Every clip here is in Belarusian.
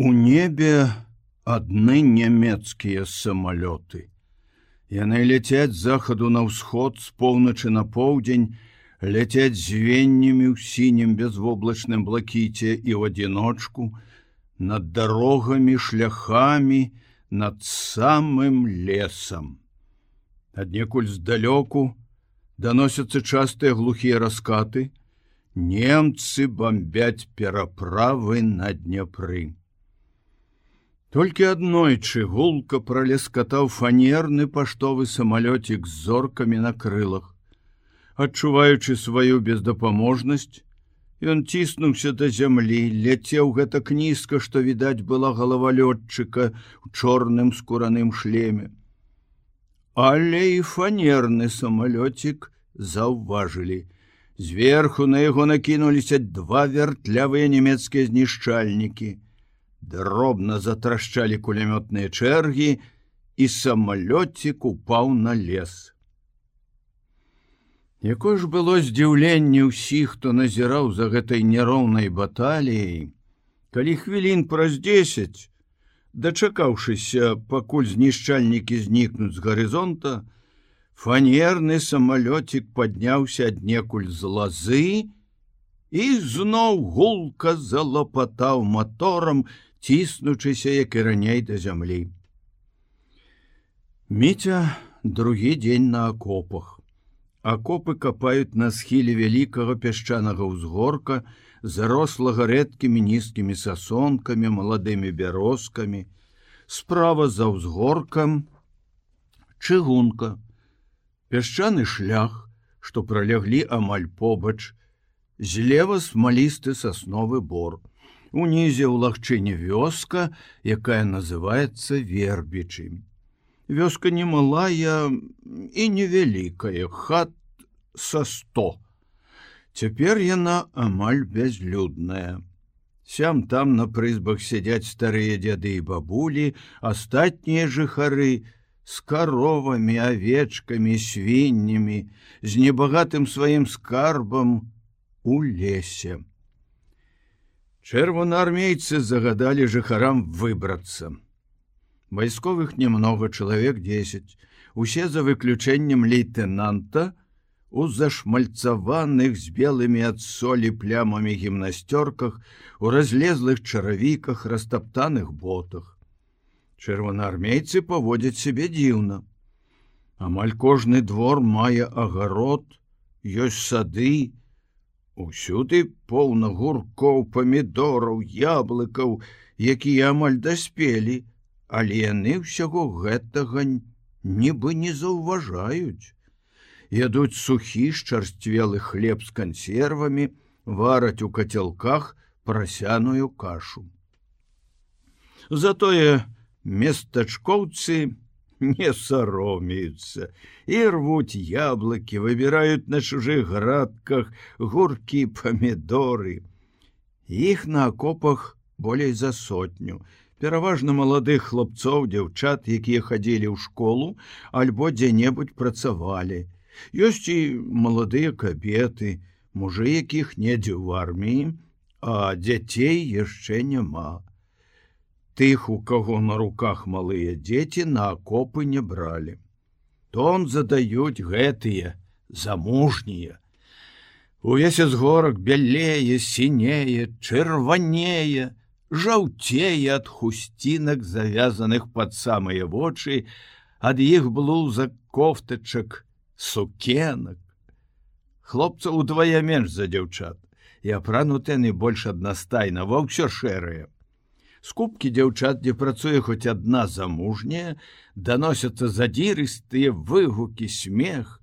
У небе адны нямецкія самалёты. Яны ляцяць захаду на ўсход з поўначы на поўдзень, ляцяць звеннямі ў сінім безвоблачным блакіце і ў адзіночку, над дарогамі, шляхамі, над самым лесам. Аднекуль здалёку даносяцца частыя глухія раскаты, немцы бомбяць пераправы на дняпры. Толькі аднойчы гулка пралескатаў фанерны паштовы самалёцік з зоркамі на крылах. Адчуваючы сваю бездапаможнасць, ён ціснуўся да зямлі, ляцеў гэтак нізка, што відаць была галава лётчыка ў чорным скураным шлеме. Але і фанерны самалёцік заўважылі. Зверху на яго накінуліся два вяртлявыя нямецкія знішчальнікі дробна затрашчалі кулямётныя чэргі і самалёцік упаў на лес. Якое ж было здзіўленне ўсіх, хто назіраў за гэтай няроўнай баталіяй, калі хвілін праз дзесяць, дачакаўшыся, пакуль знішчальнікі знікнуць з гарызонта, фанерны самалёцік падняўся аднекуль з лазы, і зноў гулка залапатаў моторам ціснучыся як і раней да зямлі. Міця другі дзень на акопах. Акопы капаюць на схіле вялікага пясчанага ўзгорка, зарослага рэдкімі нізкімі сасонкамі, маладымі бярозкамі, справа за ўзгоркам, чыгунка, пясчаны шлях, што пролеглі амаль побач, злева смалісты сасновы бор унізе ў лагчыне вёска, якая называется вербічы. Вёска немалая і невялікая хат са сто. Цяпер яна амаль бязлюдная. Сям там на прызбах сядзяць старыя дзяды і бабулі, астатнія жыхары з каровамі, авечкамі, свіннямі, з небагатым сваім скарбам у лесе. Чырвонаармейцы загадалі жыхарам выбрацца. Вайсковых немного чалавек 10, усе за выключэннем лейтенанта у зашмальцаваных з белымі ад солі плямамі гімнасцёрках, у разлезлых чаравіках, растаптаных ботах. Чырвонаармейцы паводзяць сябе дзіўна. Амаль кожны двор мае агарод, ёсць сады, Усюды поўна гуркоў памідораў, яблыкаў, якія амаль даспелі, але яны ўсяго гэтага нібы не заўважаюць. Ядуць сухі шчарсцвелы хлеб з кансервамі, вараць у кацялках прасяную кашу. Затое местачкоўцы, не саромеются. И рвуть яблоки выбирают на чужих градках гурки помидоры. Их на окопах болей за сотню. Пераважна маладых хлопцоў дзяўчат якія хадзілі ў школу альбо дзе-небудзь працавалі. Ёсць і маладыя кабеты мужы якіх недзе ў арміі а дзяцей яшчэ няма тых, у каго на руках малыя дзеці на акопы не бралі. Тон задаюць гэтыя замужнія. Увесь з горак бялее, сінее, чырванее, жаўцее ад хусцінак, завязаных пад самыя вочы, ад іх блузак, кофтачак, сукенак. Хлопца удвая менш за дзяўчат, і апрануты яны больш аднастайна ва ўсё шэрыя скупкі дзяўчат дзе працуе хоць адна замужняя даносяцца задзірыстыя выгукі смех.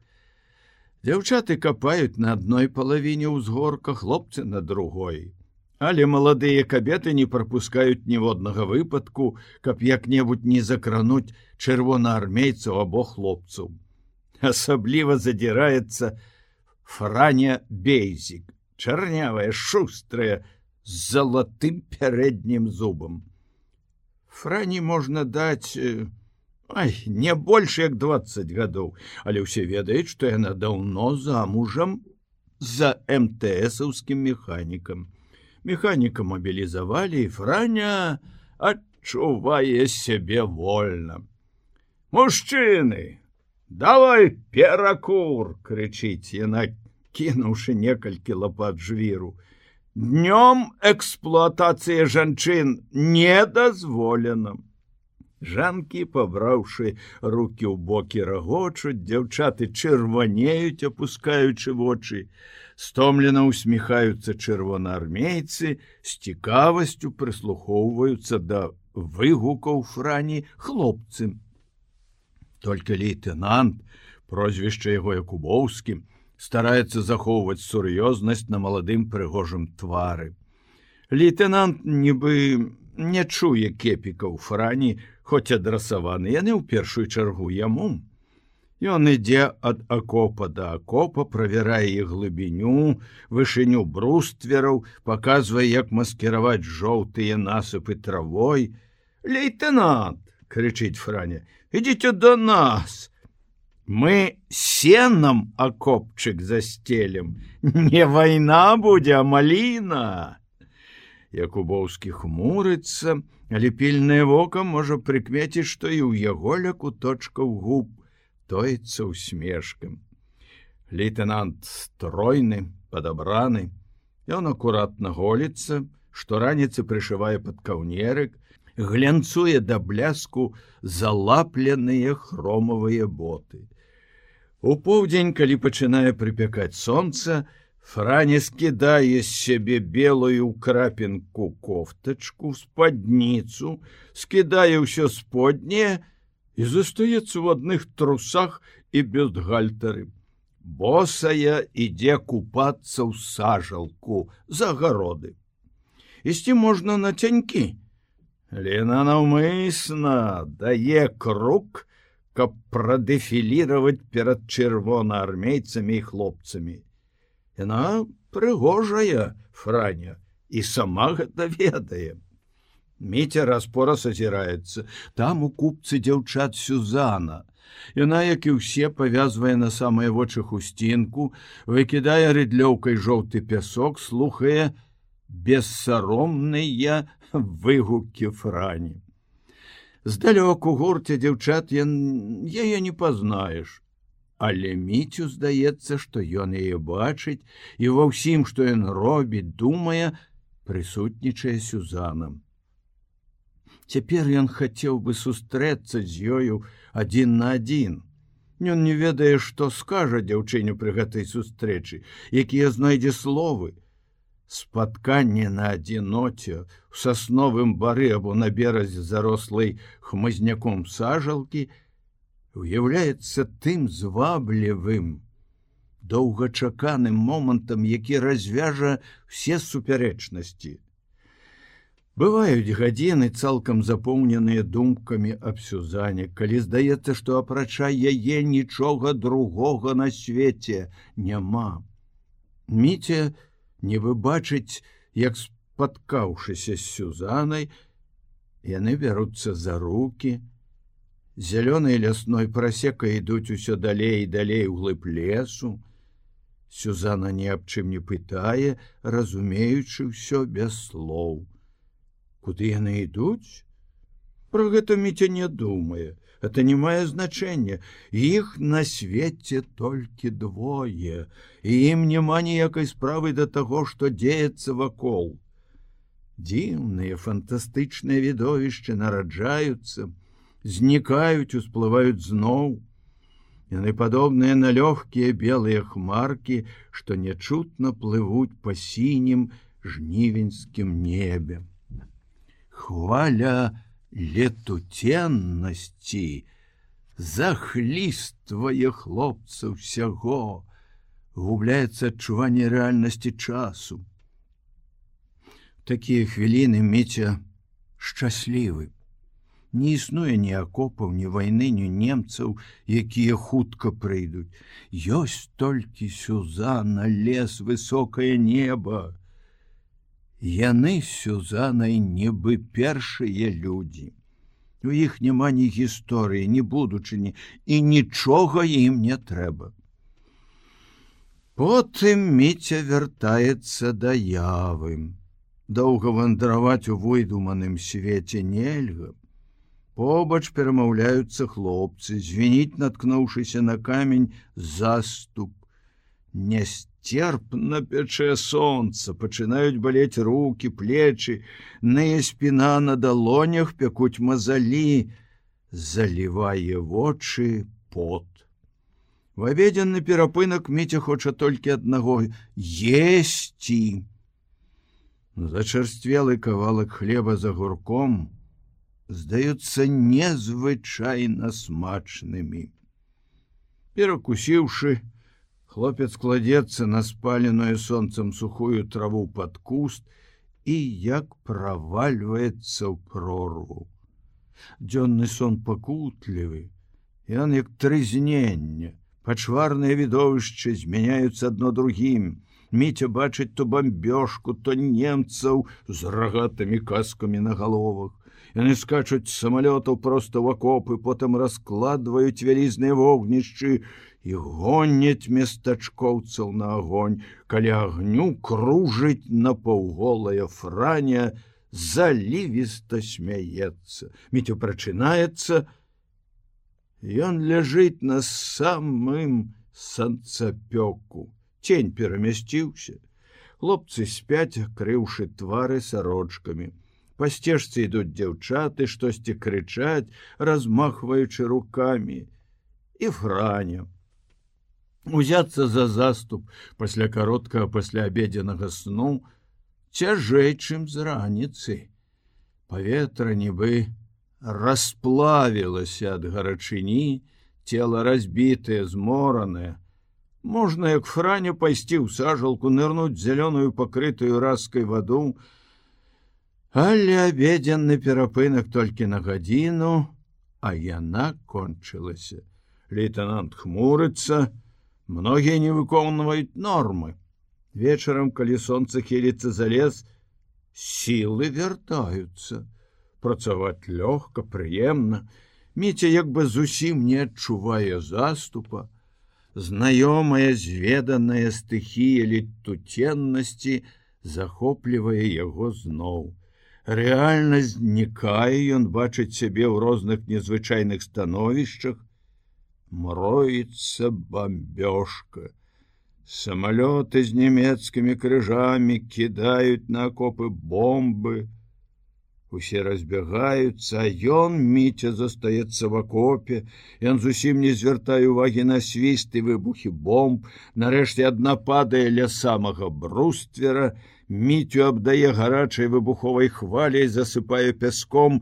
Дзяўчаты капаюць на адной палавіне ўзгорка хлопцы на другой. Але маладыя кабеты не прапускаюць ніводнага выпадку каб як-небудзь не закрануць чырвонаармейцаў або хлопцаў. Асабліва задзіраецца франя бейзік чарнявая шустрая з залатым пярэднім зубам. Франі можна даць ай, не больш як 20 гадоў, але ўсе ведаюць, што яна даўно замужам за МТСаўскім механікам. Механіка мабілізавалі і франя адчувае сябе вольна. Мужчыны, давай перакур, крычыць яна, кінуўшы некалькі лапат жвіру. Днём эксплуатацыя жанчын не дазволена. Жанкі, пабраўшы руки ў бокі рагочуць, дзяўчаты чырванеюць, опускаючы вочы, стомлена усміхаюцца чырвонаармейцы, з цікавасцю прыслухоўваюцца да выгукаў франі хлопцы. Только лейтенант, прозвішча яго якубоўскім, стараецца захоўваць сур'ёзнасць на маладым прыгожым твары. Лейтенант нібы не чуе кепікаў франі, хоць адрасаваны яны ў першую чаргу яму. Ён ідзе ад акопа да акопа, правярае іх глыбіню, вышыню бруствераў, паказвае, як маскіраваць жоўтыя насыпы травой. Лейтенант, крычыць Франя, ідзіце до нас. Мы сенам акопчык застелем. Не вайна будзе, маліна. Якубоўскі хмурыцца, але пільнае вока можа прыкмеціць, што і ў яго ля куточкаў губ тоецца усмешкам. Лейтенант стройны, падабраны, Ён акуратна голіцца, што раніцы прышывае пад каўнерык, глянцуе да бляску залапленыя хромавыя боты. У поўдзень, калі пачынае прыпякаць сонца, Франя скідае з сябе белую крапінку кофтачку, спадніцу, скідае ўсё сподняе і застаецца ў адных трусах і бюстгальтары. Босая ідзе купацца ў сажалку за гароды. Ісці можна на цянькі. Лена наўмысна дае круг, каб прадэфіліраваць перад чырвонаармейцамі і хлопцамі. Яна прыгожая франя і сама гэта ведае. Міця распораз азіраецца, там у купцы дзяўчат Сюзана. Яна, як і ўсе павязвае на самыя вочы хусцінку, выкідае рыдлёўкай жоўты пясок, слухае бессаромныя выгукі франі. Здалёку гурце дзяўчат яе не пазнаеш. Але міцю здаецца, што ён яе бачыць і ва ўсім, што ён робіць, думае, прысутнічае сюзанам. Цяпер ён хацеў бы сустрэцца з ёю адзін на адзін. Ён не ведае, што скажа дзяўчыню пры гэтай сустрэчы, якія знайдзе словы. Спатканне на адзіноце у сасновым бары або на беразе зарослай хмызняком сажалкі, уяўляецца тым зваблівым доўгачаканым момантам, які развяжа все супярэчнасці. Бываюць гадзіны цалкам запоўненыя думкамі аб сюзане, калі здаецца, што апрача яе нічога другога на свеце няма. Міце не выбачыць, як спаткаўшыся з сюзанай, яны бяруцца за руки, зялёнай лясной прасека ідуць усё далей і далей у глыб лесу. Сюзана ні аб чым не пытае, разумеючы ўсё без слоў. Куды яны ідуць? Про гэта міця не думае. Это не мае значэння. Іх на свеце толькі двое, і ім няма ніякай справы да таго, што дзеецца вакол. Дзіўныя фантастычныя відовішчы нараджаюцца, знікаюць, усплываюць зноў. Яны падобныя на лёгкія белыя хмаркі, што нячутна плывуць па сінім жнівеньскім небе. Хваля летуценнасці захліствае хлопца ўсяго, губляецца адчуванне рэальнасці часу. Такія хвіліны міця шчаслівы не існуе ні акопаў ні вайны ні немцаў якія хутка прыйдуць ёсць толькі сюзана лес высокое неба яны сюзанай нібы першыя людзі у іх няма ні гісторыі ні будучыні і нічога ім не трэба потым міця вяртаецца да явым Доўга вандраваць у выдуманым свеце нельга. Побач перамаўляюцца хлопцы, звініць, наткнуўшыся на камень заступ. Нястерпна пячэ сонца, пачынаюць балець руки, плечы, ныя спіна на далонях пякуць мазалі, залівае вочы пот. В абедзенны перапынак міця хоча толькі аднаго есці. Зачарствелы кавалак хлеба за гурком, здаюцца незвычайна смачнымі. Перакусіўшы, хлопец кладецца на спаленую сонцам сухую траву под куст і як правальваецца ў прорву. Дзённы сон пакутлівы, Ён як трызнення, пачварныя відовішчы змяняюцца адно другім. Міця бачыць то бамбёжку, то немцаў з рагатымі каскамі на галовах. Яны скачуць самалётаў проста ў акопы, потым раскладваюць вялізныя вогнішчы і гоняць местачкоўцаў на агонь, калі агню кружыць на паўголая франя, залівіста смяецца. Міцю прачынаецца, Ён ляжыць на самым санцапёку. Тень перамясціўся. Хлопцы спяць, крыўшы твары сарочкамі. Па сцежцы ідуць дзяўчаты, штосьці крычаць, размахваючы руками і франя. Узяцца за заступ пасля кароткага пасля абедзенага сну цяжэй, чым з раніцы. Паветра нібы расплавілася ад гарачыні, цела разбітае, зморанае. Можна, як франя пайсці ў сажалку, нырнуць зялёную пакрытую раскай ваду, Але абедзенны перапынак толькі на гадзіну, а яна кончылася. Лейтенант хмурыцца, многія не выконваюць нормы. Вечарам, калі сонца хіліцца за лес, сілы вяртаюцца. Працаваць лёгка, прыемна, Міця як бы зусім не адчувае заступа, знаёмая зведаная стыхія летутеннасці захоплівае яго зноў рэальна знікае ён бачыць сябе ў розных незвычайных становішчах мроіцца бомбёжка. Самалёты з нямецкімі крыжамі кідаюць на акопы бомбы. Усе разбягаюцца ён міця застаецца в акопе ён зусім не звяртае увагі на свісты выбухі бомб. Нарэшце адна падае ля самага бруствера. Міцю абдае гарачай выбуховай хваляй засыпае пяском,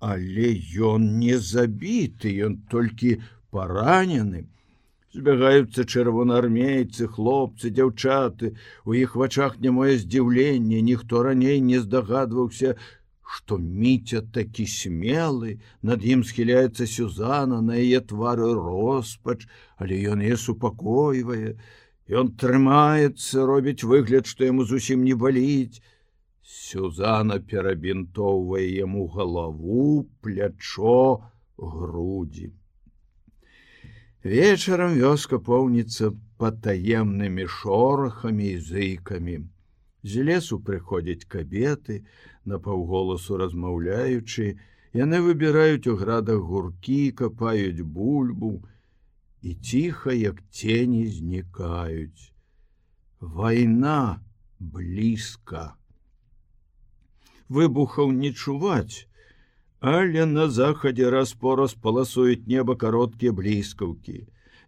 але ён не забіты, ён толькі паранены. Збягаюцца чырвонаармейцы, хлопцы, дзяўчаты, У іх вачах нямое здзіўленне, ніхто раней не здагадваўся, што міця такі смелы, над ім схіляецца сюзана на яе твары роспач, але ён не супакойвае, Ён трымаецца, робіць выгляд, што яму зусім не баліць. Сюзана перабінтоўвае яму галаву, плячо, грудзі. Вечарам вёска поўніцца патаемнымі шорахамі і зыкамі. З лесу прыходзяць кабеты, на паўголасу размаўляючы, яны выбіраюць у градах гуркі, капаюць бульбу, і ціха, як тені знікаюць. Вайна блізка. Выбухаў не чуваць, але на захадзе раз-пораз паласуюць неба кароткія бліскаўкі.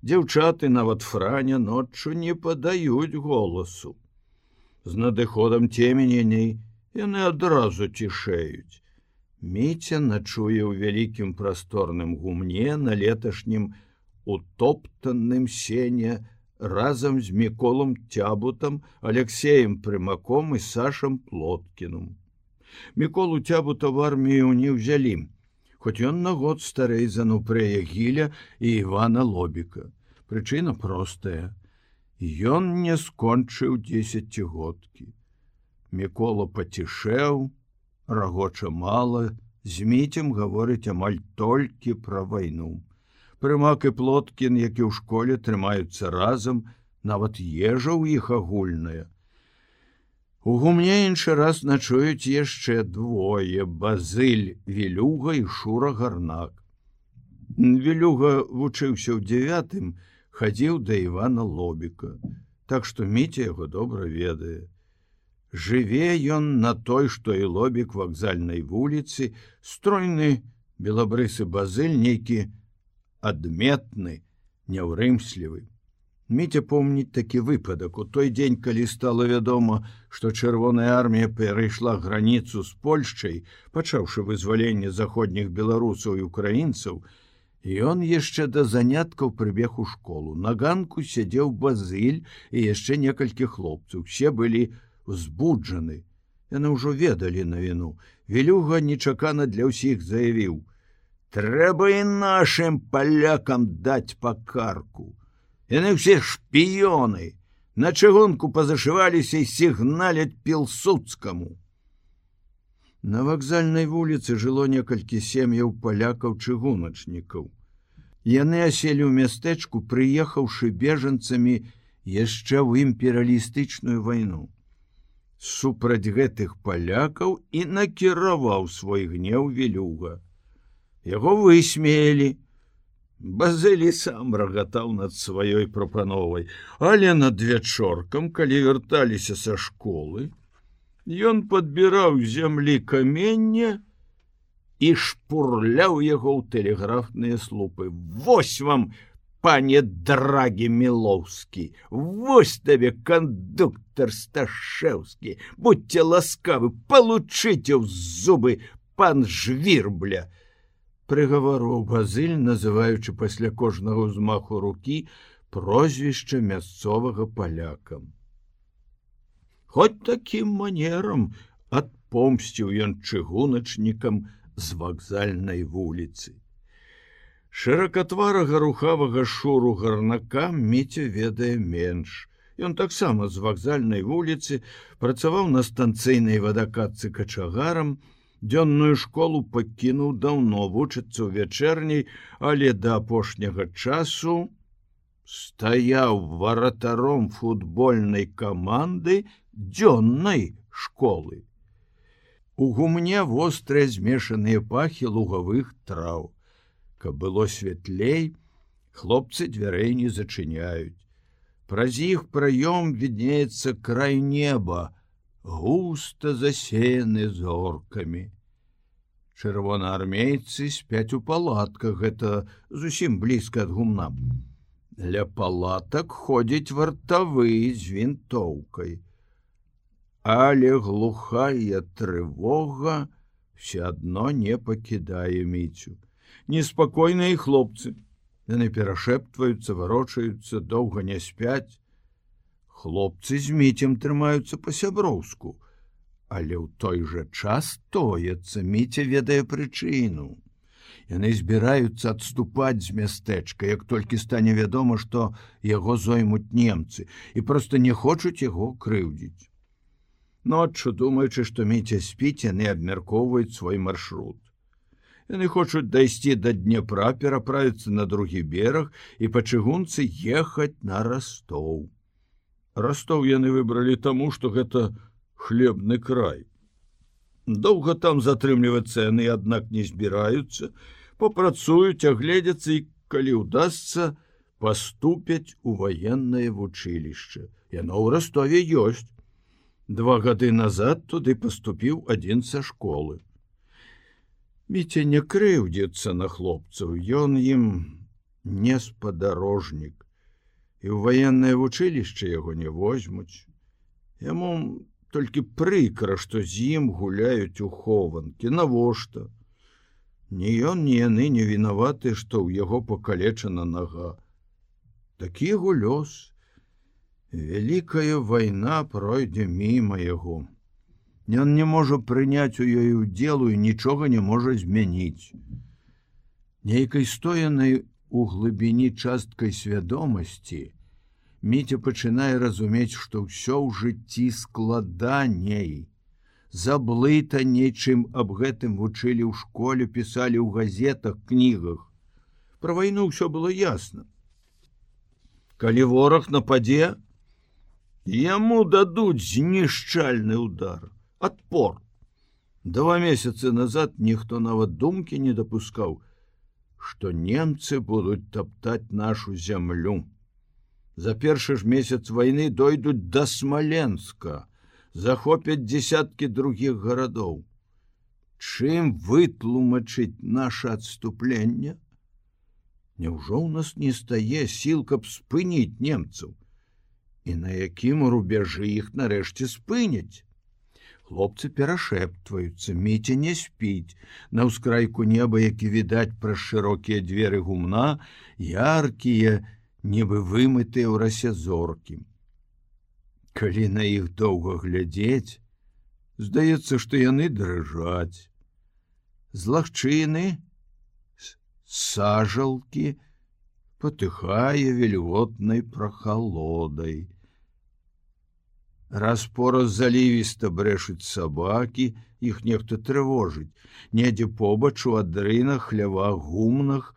Дзяўчаты нават франя ноччу не падаюць голасу. З надыходам цемененей яны адразу цішэюць. Міця начуе ў вялікім прасторным гумне на леташнім, утоптанным сене разам з міколом цябутам алексеем прымаком і сашам плоткіным міколу цябута в армію не ўзялі хоць ён на год старэй занупрэя гіля і ивана лобіка прычына простая. Ён не скончыў десятгодкі мікола пацішэў рагоча мала зміцем гаворыць амаль толькі пра вайну Прымак і плоткін, які ў школе трымаюцца разам, нават ежа ў іх агульная. У гумне іншы раз начуюць яшчэ двое базыль вілюга і шура гарнак. Вілюга вучыўся ў девятым, хадзіў да Івана лобіка, так што міце яго добра ведае. Жыве ён на той, што і лобік вакзальнай вуліцы, стройны белабрысы базыль нейкі адметны, няўрымслівы. Міця помніць такі выпадак у той дзень, калі стала вядома, што чырвоная армія перайшла граніцу з Польшчай, пачаўшы вызваленне заходніх беларусаў і украінцаў, ён яшчэ да заняткаў прыбег у школу. На ганку сядзеў базыль і яшчэ некалькі хлопцаў. Усе былі узбуджаны. Яны ўжо ведалі на віну. Вілюга нечакана для ўсіх заявіў: « Трэба і нашим палякам даць па карку. Яны все шпіёны, на чыгунку пазашываліся і сігналяць пілсудскаму. На вакзальнай вуліцы жыло некалькі сем'яў палякаў чыгуначнікаў. Яны аселі ў мястэчку, прыехаўшы бежанцамі яшчэ ў імперыялістычную вайну. Супраць гэтых палякаў і накіраваў свой гнеў велюга. Яго высмеялі, Базылі сам рагатаў над сваёй прапановай, але над вечоркам, калі вярталіся са школы, ён падбіраў зямлі камення і шпурляў яго ў тэлеграфныя слупы. Вось вам, пане драгі мілоўскі, Вось табе кандуктор сташэўскі, будьте ласкавы, получыце ў зубы пан жвірбля прыгавару базыль называючы пасля кожнага ўзмаху рукі прозвішча мясцовага палякам хоть таким манерам адпомсціў ён чыгуначнікам з вакзальнай вуліцы. Шыракатварага рухавага шуру гарнака міце ведае менш. Ён таксама з вакзальнай вуліцы працаваў на станцыйнай вадакатцы качагарам, Дзённую школу пакінуў даўно вучыцца ў вячэрняй, але да апошняга часу стаяў варатаром футбольнай каманды дзённай школы. У гумне вострыя змешаныя пахі лугавых траў. Каб было святлей, хлопцы дзвярэй не зачыняюць. Праз іх праём віднеецца край неба, густа засеяны зоркамі. Чырвонаармейцы спяць у палатках гэта зусім блізка ад гумна. Ля палатак ходзіць вартавы з вінтоўкай. Але глухая трывога все адно не пакідае міцю. Неспакойныя хлопцы. Яны перашэптваюцца, варочаюцца, доўга не спяць, Хлопцы з міцем трымаюцца па-сяброўску, але ў той жа час тоецца міця ведае прычыну. Яны збіраюцца адступаць з мястэчка, як толькі стане вядома, што яго зоймуць немцы і проста не хочуць яго крыўдзіць. Ноччу думаючы, што міця спіць, яны абмяркоўваюць свой маршрут. Яны хочуць дайсці да Днепра, пераправіцца на другі бераг і па чыгунцы ехаць на растоў. Ростов яны выбралі таму, што гэта хлебны край. Доўга там затрымлівацца яны, аднак не збіраюцца, попрацуюць, агледзяцца і калі ўдасся, паступяць у ваеннае вучылішча. Яно ў ростове ёсць. Два гады назад туды паступіў адзін са школы. Міце не крыўдзецца на хлопцаў, ён ім не спадарожнік і ў ваеннае вучылішча яго не возьмуць. Яму толькі прыкра, што з ім гуляюць у хованкі, навошта. Ні ён, ні яны не вінаваты, што ў яго пакалечана нага. Такі яго лёс. Вялікая вайна пройдзе міма яго. Ён не можа прыняць у ёй удзелу і нічога не можа змяніць. Нейкай стоянай у глыбіні часткай свядомасці, Міця пачынае разумець, што ўсё ў жыцці складаней. Заблыта нечым аб гэтым вучылі ў школе, пісалі ў газетах, кнігах. Пра вайну ўсё было ясна. Калі вораг нападзе, Яму дадуць знішчальны удар адпор. Два месяцы назад ніхто нават думкі не дапускаў, што немцы будуць таптаць нашу зямлю. За першы ж месяц вайны дойдуць да смаленска, захопяць десяткі другіх гарадоў. Чым вытлумачыць наше адступленне? Няўжо ў нас не стае сіл, каб спыніць немцаў, і на якім рубяжы іх нарэшце спыняць. Хлопцы перашэптваюцца, міце не спіць, На ўскрайку неба, які відаць праз шырокія дзверы гумна, яркія, нібы вымытыя ў расе зоркі. Калі на іх доўга глядзець, здаецца, што яны дрыжаць. З лагчыны, сажалкі потыхае вільготнай прахалодай раз пораз залівіста брэшуць сабакі іх нехта трывожыць. Недзе побач у адрынах хлявах гумнах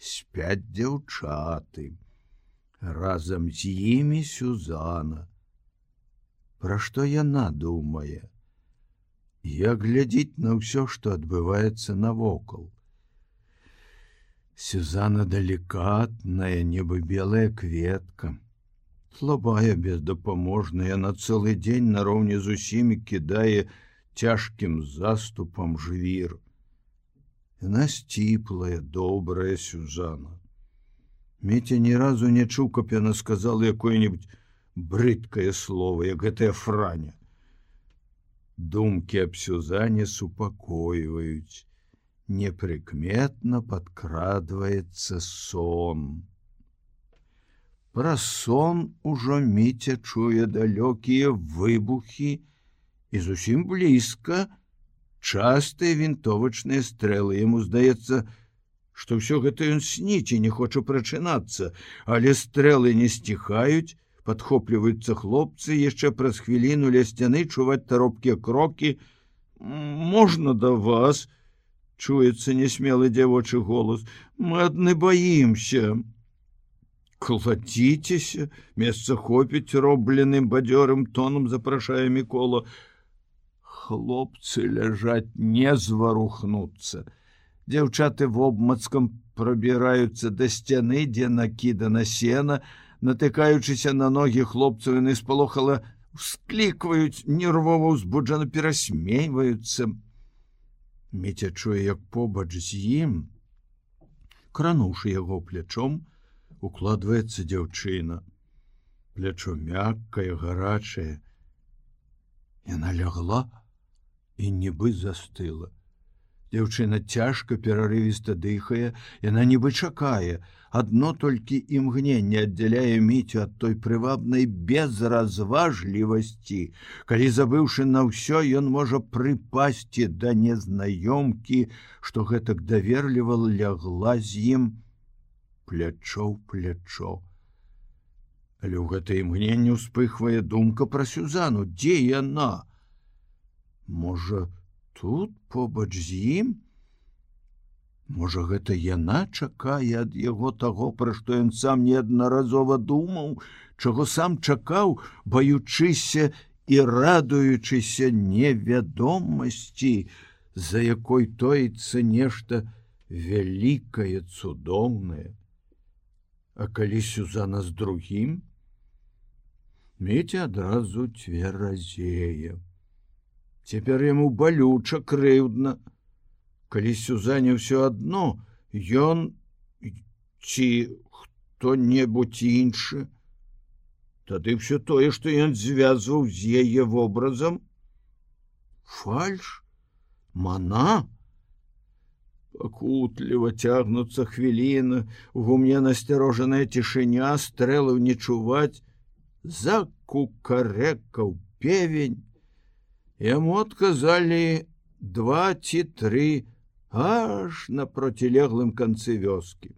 спяць дзяўчаты. Разам з імі сюзана пра што яна думае? Як глядзіць на ўсё што адбываецца навокал. Сюзана далікатная небо белая кветка слабая бездапаможная на цэлы дзень нароўні з усімі кідае цяжкім заступам жвір. Яна сціплая, добрая сюзана. Меця ні разу не чуў, каб яна сказала якое-нибудь брыдкае слово, як гэтая франя. Думкі аб сюзане супакойваюць. Непрыкметна падкрадваецца сон. Пра сон ужо міця чуе далёкія выбухі і зусім блізка. Частыя вінтовачныя стрэлы. Яму здаецца, што ўсё гэта ён сніць і не хоча прачынацца, але стрэлы не сціхаюць, падхопліваюцца хлопцы яшчэ праз хвіліну ля сцяны чуваць таропкія крокі. Можна да вас чуецца несмелы дзявочы голос мы адны баімся кладзіцеся месца хопіць робленым бадзёрым тоном запрашае мікола хлопцы ляжаць не зварухнуцца дзяўчаты вобмацкам прабіраюцца да сцяны дзе накідана сена натыкаючыся на ногі хлопцаў яны спалохала склікваюць нервова узбуджана перасмейваюцца меця чуе як побач з ім крануўшы яго плячом укладваецца дзяўчына. Плячо мяккае гарачае. Яна лягла і нібы застыла. Дзяўчына цяжка перарывіста дыхае яна нібы чакае. Адно толькі імгненне аддзяляе міцю ад той прывабнай безразважлівасці. Калі забыўшы на ўсё ён можа прыпасці да незнаёмкі што гэтак даверліва лягла з ім плячо плячо. Але ў гэтай імгненне ўспыхвае думка пра сюзану, дзе яна? Можа, тут побач з ім? Можа, гэта яна чакае ад яго таго, пра што ён сам неаднаразова думаў, чаго сам чакаў, баючыся і радуючыся невядомасці, за якой тоіцца нешта вялікае цудоўнае. А калі сюзана з другім, Меця адразу цверазея. Цяпер яму балюча крыўдна, калі сюзане ўсё адно, ён ці хто-небудзь іншы, Тады ўсё тое, што ён звязваў з яе вобразам, фальш, мана, Пакутліва цягнуцца хвіліны, у гумне насцярожаная цішыня стрэлаў не чуваць, за кукарэкаў певень. Яму адказалі два ці тры аж на процілеглым канцы вёскі.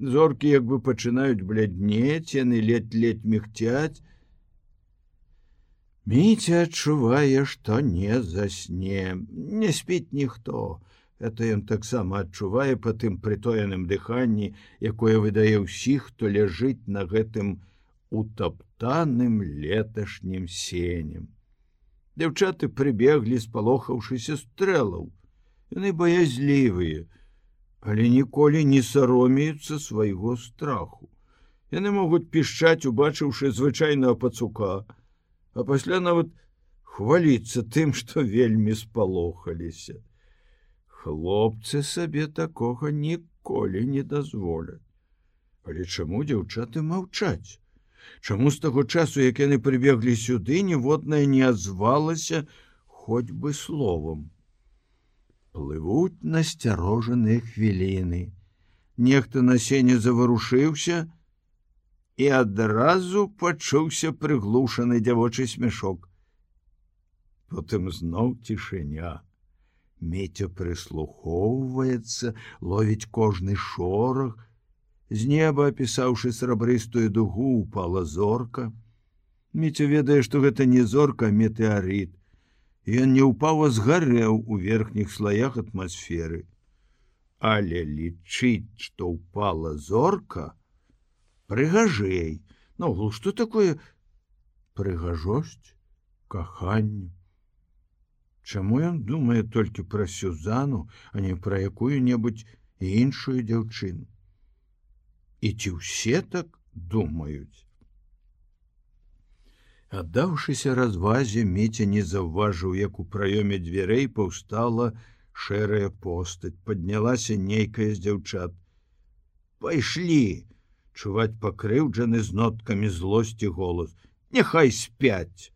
Зоркі як бы пачынаюць бляднець, яны ледь-ледь мігцяць. Міця адчувае, што не засне, не спіць ніхто. Это ён таксама адчувае па тым прытоеным дыханні, якое выдае ўсіх, хто ляжыць на гэтым утаптаным леташнім сенем. Дзяўчаты прыбеглі, спалохаўшыся стрэлаў. Яны баязлівыя, але ніколі не саромеюцца свайго страху. Яны могуць пішчаць, убачыўшы звычайнага пацука, а пасля нават хваліцца тым, што вельмі спалохаліся. Хлопцы сабе такога ніколі не дазволяць. Але чаму дзяўчаты маўчаць? Чаму з таго часу, як яны прыбеглі сюды, ніводная не азвалася хоць бы словам. Плывуць насцярожаныя хвіліны. Нехта на сене заварушыўся, і адразу пачуўся прыглушаны дзявочы смяшок. Потым зноў цішыня. Меця прыслухоўваецца, ловіць кожны шорах, з неба апісаўшы срабрыстую дугу упала зорка. Міця ведае што гэта не зорка метэарит ён не ўпаў згарэў у верхніх слаях атмасферы але лічыць што упала зорка? Прыгажэй ногул что такое прыгажосць каханне Чаму ён думае толькі пра сюзану а не пра якую-небудзь іншую дзяўчыну і ці ўсе так думаюць. Аддаўшыся развазе меця не заўважыў, як у праёме дзвярэй паўстала шэрая постаць, паднялася нейкая з дзяўчат. Пайшлі чуваць пакрыўджаны з ноткамі злосці голас, Няхай спяць.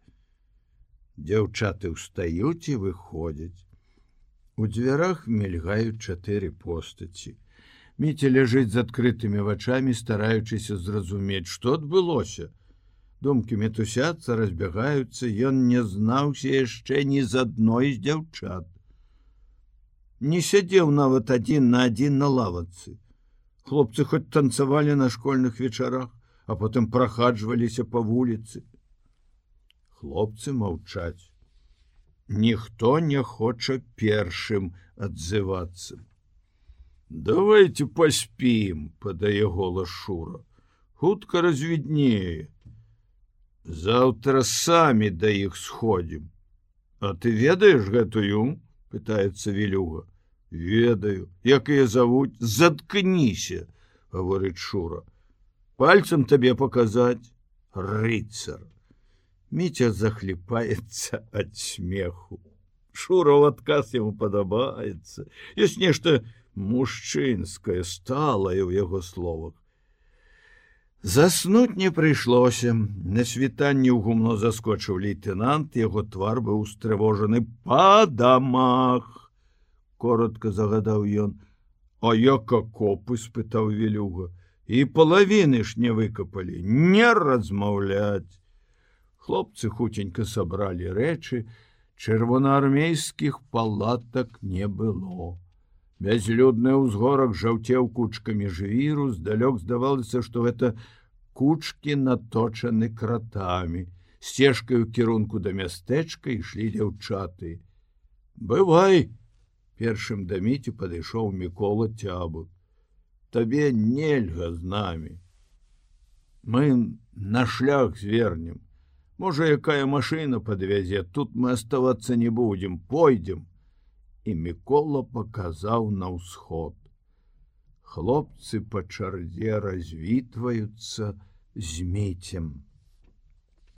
Дзяўчаты ўстаюць і выходзяць. У дзвярах мільгаюць чатыры постаці. Міця ляжыць з адкрытымі вачамі, стараючыся зразумець, што адбылося. Думкі метусяцца разбягаюцца, ён не знаўся яшчэ ні з адной з дзяўчат. Не сядзеў нават адзін на адзін на лавацы. Хлопцы хоць танцавалі на школьных вечарах, а потым прахаджваліся па вуліцы. Хлопцы маўчаць. Ніхто не хоча першым адзывацца. Давайте паспім падае голас шура. Хутка развіднее. Заўтра самі да іх сходзім а ты ведаеш гэтую пытается велюга ведаю. Як я завуць? Заткніся говорит шура. Пальцам табе показать рыцар міця захліпаецца ад смеху шура в адказ яму падабаецца ёсць нешта не мужчынскае сталае ў яго словах. Заснуць не прыйшлося. На світанні ў гумно заскочыў лейтенант, яго твар быў устрывожаны па дамах. Коротко загадаў ён, А як акопы спытаў велюга, і палавіны ж не выкапалі, не размаўляць. Хлопцы хуценька сабралі рэчы, чырвонаармейскіх палатак не было. Бязлюдны ўзгорак жаўцеў кучкамі жвіру, здалёк здавалася, што гэта кучкі наточаны кратамі. Сцежкай у кірунку да мястэчка ішлі дзяўчаты. Бывай! Першым даміце падышоў мікола цябу. Табе нельга з намі. Мы на шлях звернем. Можа, якая машына падвязе, тут мы аставацца не будзем, пойдзем і мікола паказаў на ўсход. Хлопцы па чарзе развітваюцца з мецем.